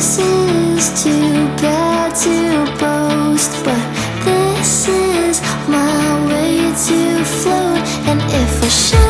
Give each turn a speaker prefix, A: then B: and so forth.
A: This is too bad to boast, but this is my way to float. And if I should.